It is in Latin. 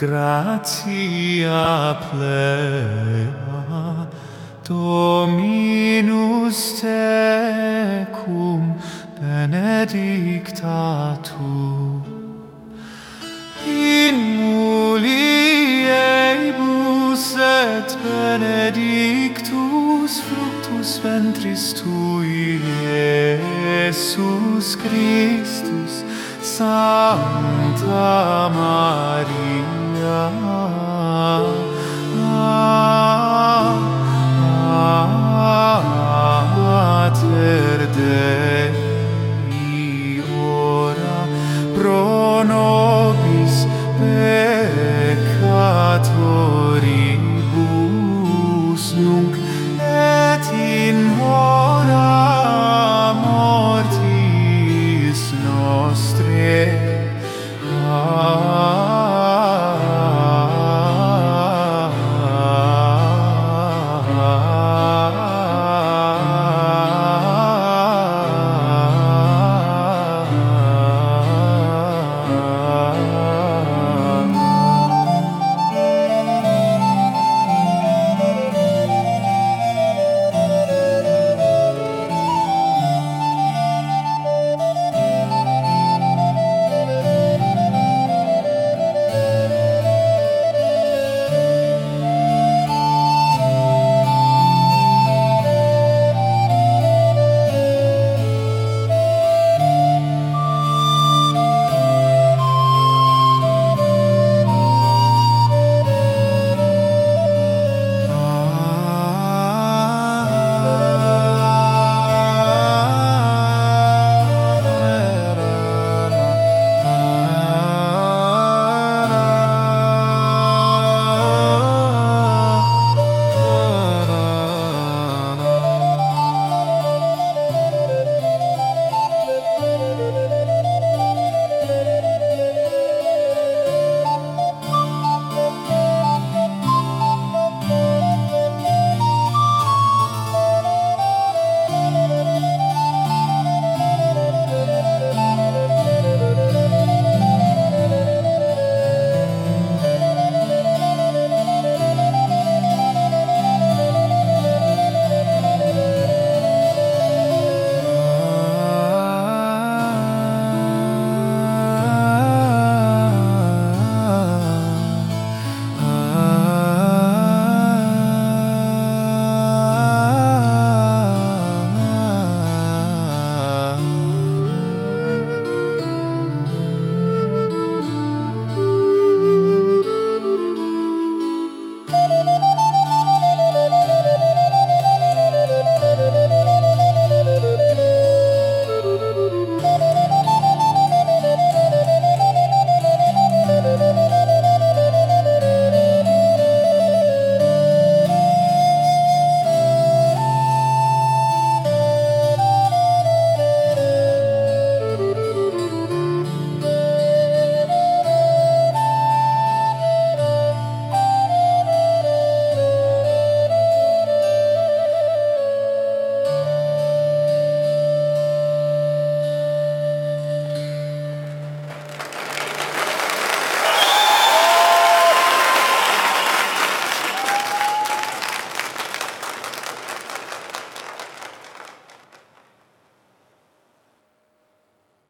gratia plena Dominus tecum benedicta tu. In mulieribus et benedictus fructus ventris tui Iesus Christus Santa Maria. pro nobis